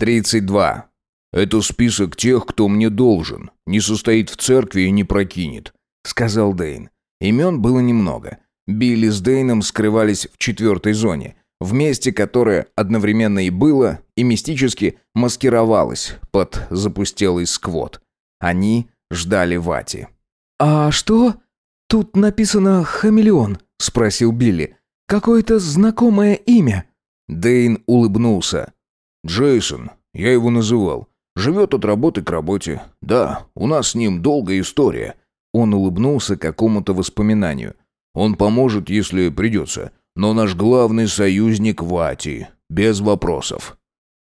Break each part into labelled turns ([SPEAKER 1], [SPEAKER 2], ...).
[SPEAKER 1] 32.
[SPEAKER 2] «Это список тех, кто мне должен. Не состоит в церкви и не прокинет», —
[SPEAKER 1] сказал Дейн. Имен было немного. Билли с Дейном скрывались в четвертой зоне, в месте, которое одновременно и было, и мистически маскировалось под запустелый сквот. Они ждали Вати. «А что? Тут написано «хамелеон», — спросил Билли. «Какое-то знакомое имя».
[SPEAKER 2] Дейн улыбнулся. «Джейсон, я его называл. Живет от работы к работе. Да, у нас с ним долгая история».
[SPEAKER 1] Он улыбнулся какому-то воспоминанию.
[SPEAKER 2] «Он поможет, если придется. Но наш главный союзник Вати. Без вопросов».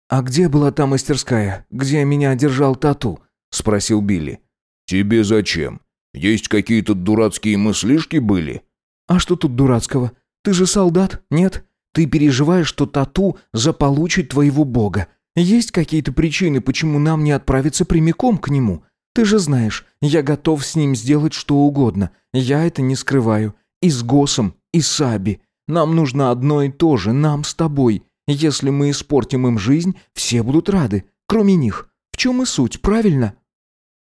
[SPEAKER 1] «А где была та мастерская, где меня держал Тату?» — спросил Билли.
[SPEAKER 2] «Тебе зачем? Есть какие-то дурацкие мыслишки были?»
[SPEAKER 1] «А что тут дурацкого? Ты же солдат, нет? Ты переживаешь, что Тату заполучит твоего бога. Есть какие-то причины, почему нам не отправиться прямиком к нему? Ты же знаешь, я готов с ним сделать что угодно. Я это не скрываю. И с Госом, и с Аби. Нам нужно одно и то же, нам с тобой. Если мы испортим им жизнь, все будут рады, кроме них. В чем и суть, правильно?»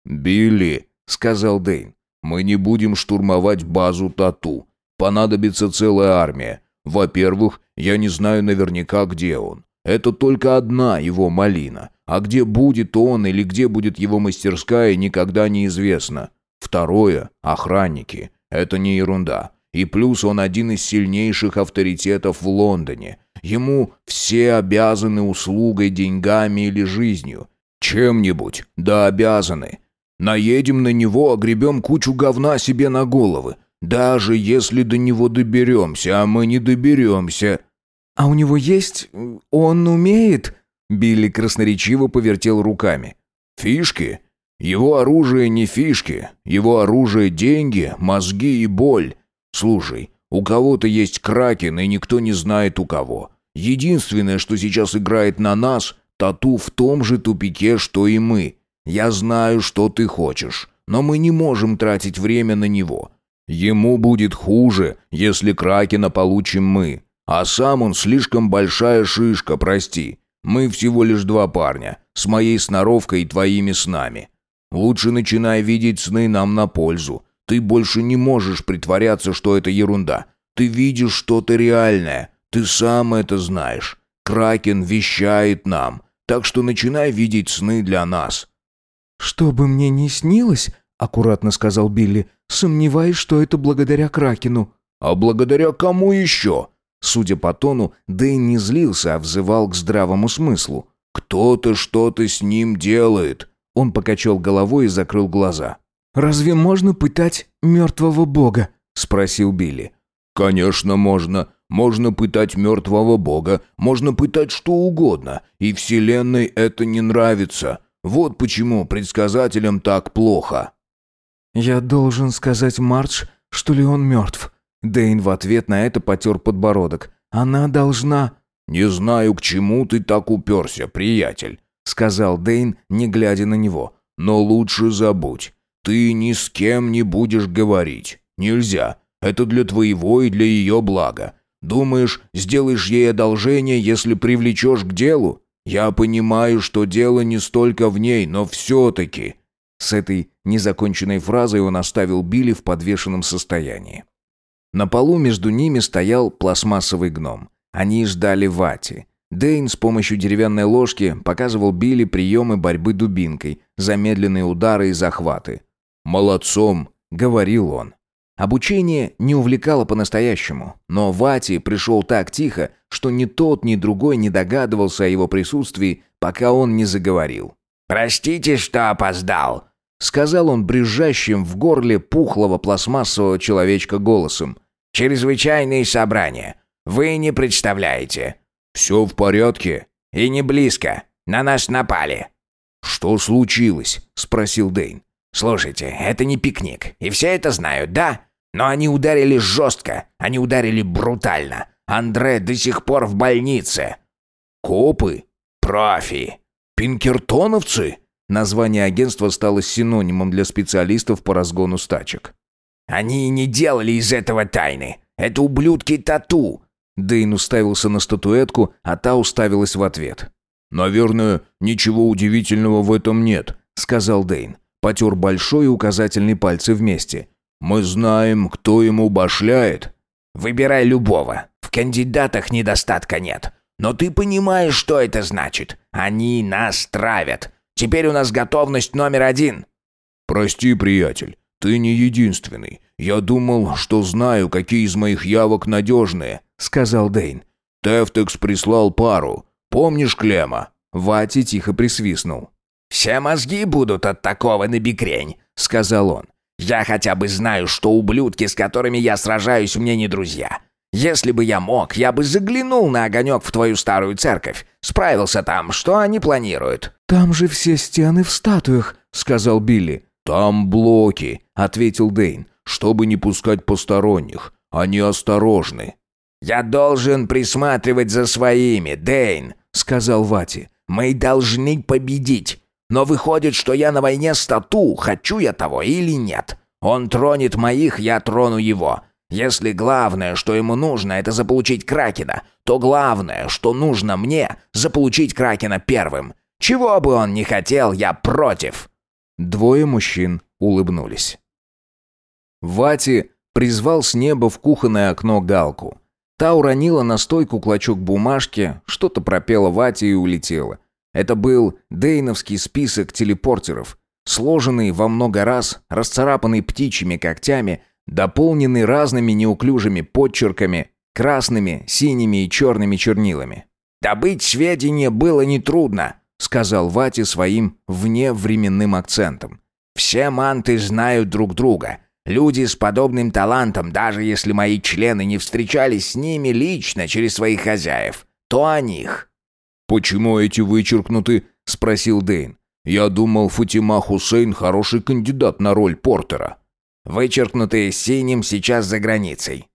[SPEAKER 2] «Билли», — сказал Дэйн, — «мы не будем штурмовать базу Тату. Понадобится целая армия. Во-первых, я не знаю наверняка, где он. Это только одна его малина. А где будет он или где будет его мастерская, никогда не известно. Второе – охранники. Это не ерунда. И плюс он один из сильнейших авторитетов в Лондоне. Ему все обязаны услугой, деньгами или жизнью. Чем-нибудь, да обязаны. Наедем на него, огребем кучу говна себе на головы. Даже если до него доберемся, а мы не доберемся.
[SPEAKER 1] «А у него есть... он умеет...» Билли красноречиво повертел руками.
[SPEAKER 2] «Фишки? Его оружие не фишки. Его оружие — деньги, мозги и боль. Слушай, у кого-то есть кракен, и никто не знает у кого. Единственное, что сейчас играет на нас, тату в том же тупике, что и мы. Я знаю, что ты хочешь, но мы не можем тратить время на него. Ему будет хуже, если кракена получим мы. А сам он слишком большая шишка, прости. Мы всего лишь два парня, с моей сноровкой и твоими снами. Лучше начинай видеть сны нам на пользу. Ты больше не можешь притворяться, что это ерунда. Ты видишь что-то реальное. Ты сам это знаешь. Кракен вещает нам. Так что начинай видеть сны для нас».
[SPEAKER 1] «Что бы мне ни снилось», — аккуратно сказал Билли, — «сомневаюсь, что это благодаря Кракену».
[SPEAKER 2] «А благодаря кому еще?»
[SPEAKER 1] Судя по тону, Дэн не злился, а взывал к здравому смыслу.
[SPEAKER 2] «Кто-то что-то с ним делает!»
[SPEAKER 1] Он покачал головой и закрыл глаза. «Разве можно пытать мертвого бога?» — спросил Билли.
[SPEAKER 2] «Конечно можно. Можно пытать мертвого бога, можно пытать что угодно, и Вселенной это не нравится. Вот почему предсказателям так плохо».
[SPEAKER 1] «Я должен сказать Мардж, что ли он мертв?» Дейн в ответ на это потер подбородок. «Она должна...»
[SPEAKER 2] «Не знаю, к чему ты так уперся, приятель», — сказал Дейн, не глядя на него. «Но лучше забудь. Ты ни с кем не будешь говорить. Нельзя. Это для твоего и для ее блага. Думаешь, сделаешь ей одолжение, если привлечешь к делу? Я понимаю, что дело не столько в ней, но все-таки...»
[SPEAKER 1] С этой незаконченной фразой он оставил Билли в подвешенном состоянии. На полу между ними стоял пластмассовый гном. Они ждали Вати. Дейн с помощью деревянной ложки показывал Билли приемы борьбы дубинкой, замедленные удары и захваты.
[SPEAKER 2] «Молодцом!» — говорил он.
[SPEAKER 1] Обучение не увлекало по-настоящему, но Вати пришел так тихо, что ни тот, ни другой не догадывался о его присутствии, пока он не заговорил.
[SPEAKER 3] «Простите, что опоздал»,
[SPEAKER 1] сказал он брюзжащим в горле пухлого пластмассового человечка голосом.
[SPEAKER 3] «Чрезвычайные собрания. Вы не представляете».
[SPEAKER 2] «Все в порядке?»
[SPEAKER 3] «И не близко. На нас напали».
[SPEAKER 2] «Что случилось?» — спросил Дейн.
[SPEAKER 3] «Слушайте, это не пикник, и все это знают, да? Но они ударили жестко, они ударили брутально. Андре до сих пор в больнице».
[SPEAKER 2] «Копы?»
[SPEAKER 3] «Профи».
[SPEAKER 2] «Пинкертоновцы?»
[SPEAKER 1] Название агентства стало синонимом для специалистов по разгону стачек.
[SPEAKER 3] «Они не делали из этого тайны. Это ублюдки тату!»
[SPEAKER 1] Дэйн уставился на статуэтку, а та уставилась в ответ.
[SPEAKER 2] «Наверное, ничего удивительного в этом нет», — сказал Дейн. Потер большой и указательный пальцы вместе. «Мы знаем, кто ему башляет».
[SPEAKER 3] «Выбирай любого. В кандидатах недостатка нет. Но ты понимаешь, что это значит. Они нас травят. Теперь у нас готовность номер один».
[SPEAKER 2] «Прости, приятель, ты не единственный. Я думал, что знаю, какие из моих явок надежные», — сказал Дейн. «Тефтекс прислал пару. Помнишь Клема?»
[SPEAKER 1] Вати тихо присвистнул.
[SPEAKER 3] «Все мозги будут от такого набекрень», — сказал он. «Я хотя бы знаю, что ублюдки, с которыми я сражаюсь, мне не друзья. Если бы я мог, я бы заглянул на огонек в твою старую церковь. Справился там, что они планируют».
[SPEAKER 1] «Там же все стены в статуях», — сказал Билли.
[SPEAKER 2] «Там блоки», — ответил Дейн, — «чтобы не пускать посторонних. Они осторожны».
[SPEAKER 3] «Я должен присматривать за своими, Дейн», — сказал Вати. «Мы должны победить. Но выходит, что я на войне с Тату, хочу я того или нет. Он тронет моих, я трону его. Если главное, что ему нужно, это заполучить Кракена, то главное, что нужно мне, заполучить Кракена первым. Чего бы он ни хотел, я против».
[SPEAKER 1] Двое мужчин улыбнулись. Вати призвал с неба в кухонное окно галку. Та уронила на стойку клочок бумажки, что-то пропела Вати и улетела. Это был дейновский список телепортеров, сложенный во много раз, расцарапанный птичьими когтями, дополненный разными неуклюжими подчерками, красными, синими и черными чернилами.
[SPEAKER 3] «Добыть сведения было нетрудно», — сказал Вати своим вневременным акцентом. «Все манты знают друг друга. Люди с подобным талантом, даже если мои члены не встречались с ними лично через своих хозяев, то о них».
[SPEAKER 2] «Почему эти вычеркнуты?» — спросил Дейн. «Я думал, Фатима Хусейн хороший кандидат на роль Портера».
[SPEAKER 3] Вычеркнутые синим сейчас за границей.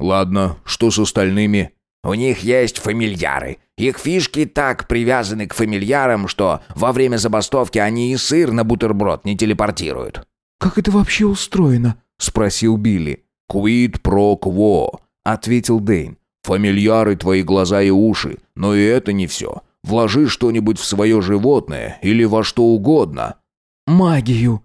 [SPEAKER 2] Ладно, что с остальными?
[SPEAKER 3] У них есть фамильяры. Их фишки так привязаны к фамильярам, что во время забастовки они и сыр на бутерброд не телепортируют.
[SPEAKER 1] «Как это вообще устроено?» — спросил Билли.
[SPEAKER 2] «Quid pro quo», — ответил Дейн. «Фамильяры твои глаза и уши, но и это не все. Вложи что-нибудь в свое животное или во что угодно».
[SPEAKER 1] «Магию»,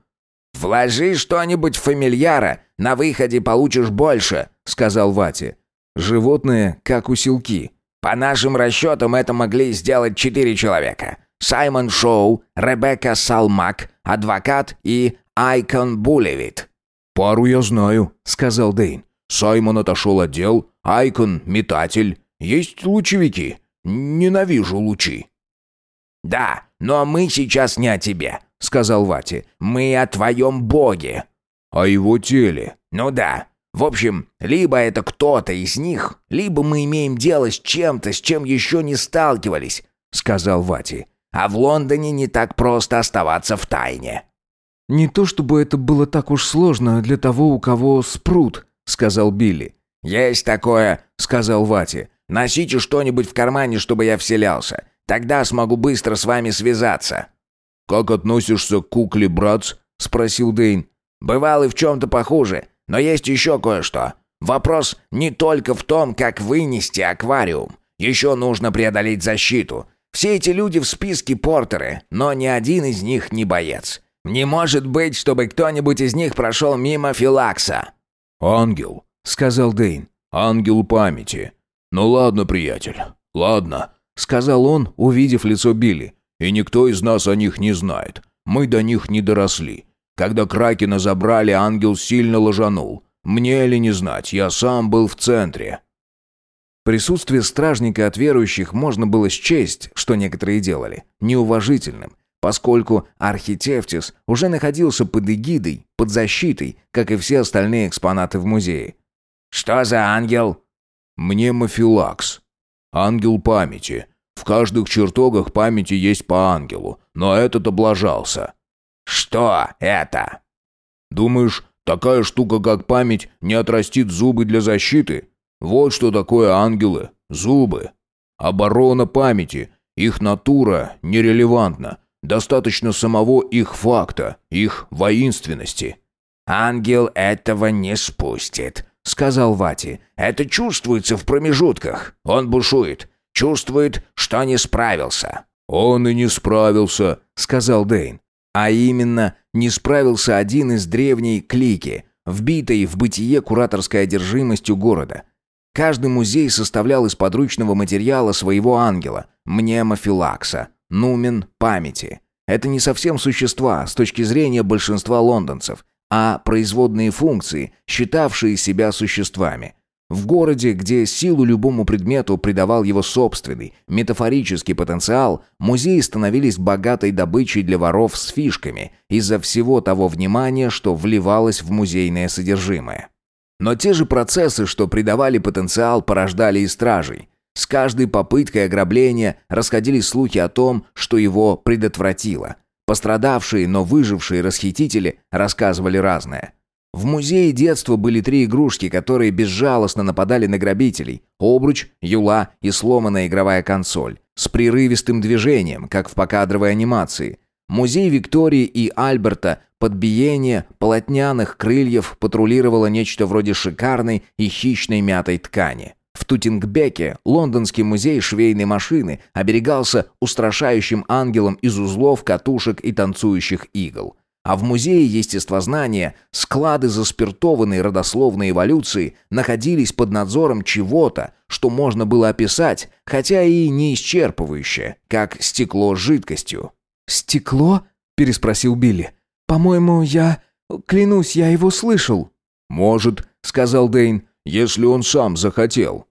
[SPEAKER 3] «Вложи что-нибудь в фамильяра, на выходе получишь больше», — сказал Вати.
[SPEAKER 1] «Животные, как усилки».
[SPEAKER 3] «По нашим расчетам это могли сделать четыре человека. Саймон Шоу, Ребекка Салмак, адвокат и Айкон Булевит».
[SPEAKER 2] «Пару я знаю», — сказал Дейн. «Саймон отошел от дел, Айкон — метатель. Есть лучевики. Ненавижу лучи».
[SPEAKER 3] «Да, но мы сейчас не о тебе сказал Вати. «Мы о твоем боге».
[SPEAKER 2] «О его теле».
[SPEAKER 3] «Ну да. В общем, либо это кто-то из них, либо мы имеем дело с чем-то, с чем еще не сталкивались», — сказал Вати. «А в Лондоне не так просто оставаться в тайне».
[SPEAKER 1] «Не то чтобы это было так уж сложно для того, у кого спрут», — сказал Билли.
[SPEAKER 3] «Есть такое», — сказал Вати. «Носите что-нибудь в кармане, чтобы я вселялся. Тогда смогу быстро с вами связаться».
[SPEAKER 2] «Как относишься к кукле, братц?» — спросил Дейн.
[SPEAKER 3] «Бывал и в чем-то похуже, но есть еще кое-что. Вопрос не только в том, как вынести аквариум. Еще нужно преодолеть защиту. Все эти люди в списке портеры, но ни один из них не боец. Не может быть, чтобы кто-нибудь из них прошел мимо Филакса».
[SPEAKER 2] «Ангел», — сказал Дейн. «Ангел памяти. Ну ладно, приятель, ладно», — сказал он, увидев лицо Билли. И никто из нас о них не знает. Мы до них не доросли. Когда Кракена забрали, ангел сильно ложанул. Мне ли не знать, я сам был в центре».
[SPEAKER 1] Присутствие стражника от верующих можно было счесть, что некоторые делали, неуважительным, поскольку Архитефтис уже находился под эгидой, под защитой, как и все остальные экспонаты в музее.
[SPEAKER 3] «Что за ангел?»
[SPEAKER 2] «Мнемофилакс. Ангел памяти. Каждых чертогах памяти есть по ангелу, но этот облажался».
[SPEAKER 3] «Что это?»
[SPEAKER 2] «Думаешь, такая штука, как память, не отрастит зубы для защиты? Вот что такое ангелы. Зубы. Оборона памяти. Их натура нерелевантна. Достаточно самого их факта, их воинственности».
[SPEAKER 3] «Ангел этого не спустит», — сказал Вати. «Это чувствуется в промежутках. Он бушует. Чувствует, что не справился.
[SPEAKER 2] «Он и не справился», — сказал Дейн.
[SPEAKER 3] А именно, не справился один из древней клики, вбитой в бытие кураторской одержимостью города. Каждый музей составлял из подручного материала своего ангела, мнемофилакса, нумен памяти. Это не совсем существа с точки зрения большинства лондонцев, а производные функции, считавшие себя существами. В городе, где силу любому предмету придавал его собственный, метафорический потенциал, музеи становились богатой добычей для воров с фишками из-за всего того внимания, что вливалось в музейное содержимое. Но те же процессы, что придавали потенциал, порождали и стражей. С каждой попыткой ограбления расходились слухи о том, что его предотвратило. Пострадавшие, но выжившие расхитители рассказывали разное. В музее детства были три игрушки, которые безжалостно нападали на грабителей. Обруч, юла и сломанная игровая консоль. С прерывистым движением, как в покадровой анимации. Музей Виктории и Альберта под биение полотняных крыльев патрулировало нечто вроде шикарной и хищной мятой ткани. В Тутингбеке лондонский музей швейной машины оберегался устрашающим ангелом из узлов, катушек и танцующих игл. А в музее естествознания склады заспиртованной родословной эволюции находились под надзором чего-то, что можно было описать, хотя и не исчерпывающее, как стекло с жидкостью.
[SPEAKER 1] «Стекло?» – переспросил Билли. «По-моему, я... Клянусь, я его слышал».
[SPEAKER 2] «Может», – сказал Дейн, – «если он сам захотел».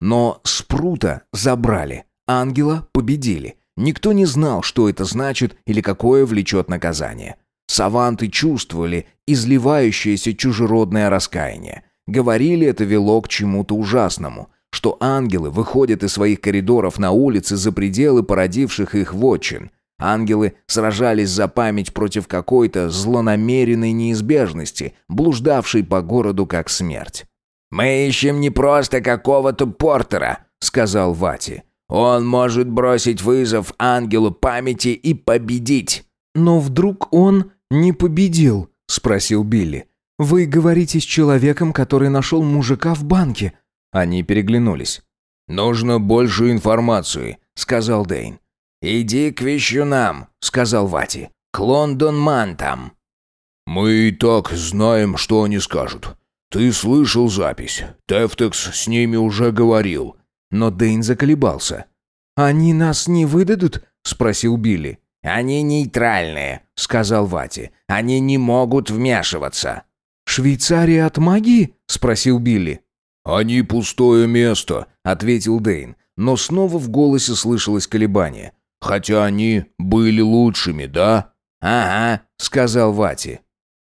[SPEAKER 3] Но Спрута забрали, ангела победили. Никто не знал, что это значит или какое влечет наказание. Саванты чувствовали изливающееся чужеродное раскаяние. Говорили, это вело к чему-то ужасному, что ангелы выходят из своих коридоров на улицы за пределы породивших их вотчин. Ангелы сражались за память против какой-то злонамеренной неизбежности, блуждавшей по городу как смерть. «Мы ищем не просто какого-то Портера», — сказал Вати. «Он может бросить вызов ангелу памяти и победить».
[SPEAKER 1] «Но вдруг он «Не победил?» – спросил Билли. «Вы говорите с человеком, который нашел мужика в банке».
[SPEAKER 3] Они переглянулись.
[SPEAKER 2] «Нужно больше информации», – сказал Дейн.
[SPEAKER 3] «Иди к вещунам», – сказал Вати. «К Лондон-Мантам».
[SPEAKER 2] «Мы и так знаем, что они скажут. Ты слышал запись. Тефтекс с ними уже говорил».
[SPEAKER 1] Но Дейн заколебался. «Они нас не выдадут?» – спросил Билли.
[SPEAKER 3] «Они нейтральные», — сказал Вати. «Они не могут вмешиваться».
[SPEAKER 1] «Швейцария от магии?» — спросил Билли.
[SPEAKER 2] «Они пустое место», —
[SPEAKER 3] ответил Дейн. Но снова в голосе слышалось колебание.
[SPEAKER 2] «Хотя они были лучшими, да?»
[SPEAKER 3] «Ага», — сказал Вати.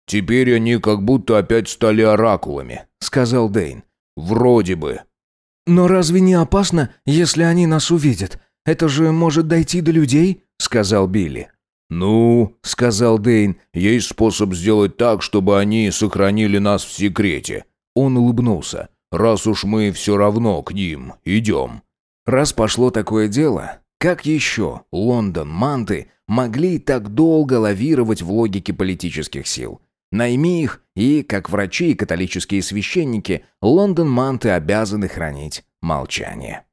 [SPEAKER 2] «Теперь они как будто опять стали оракулами», — сказал Дейн. «Вроде бы».
[SPEAKER 1] «Но разве не опасно, если они нас увидят? Это же может дойти до людей?» Сказал Билли.
[SPEAKER 2] «Ну», — сказал Дейн, — «есть способ сделать так, чтобы они сохранили нас в секрете». Он улыбнулся. «Раз уж мы все равно к ним идем».
[SPEAKER 3] Раз пошло такое дело, как еще Лондон, Манты могли так долго лавировать в логике политических сил? Найми их, и, как врачи и католические священники, Лондон, Манты обязаны хранить молчание.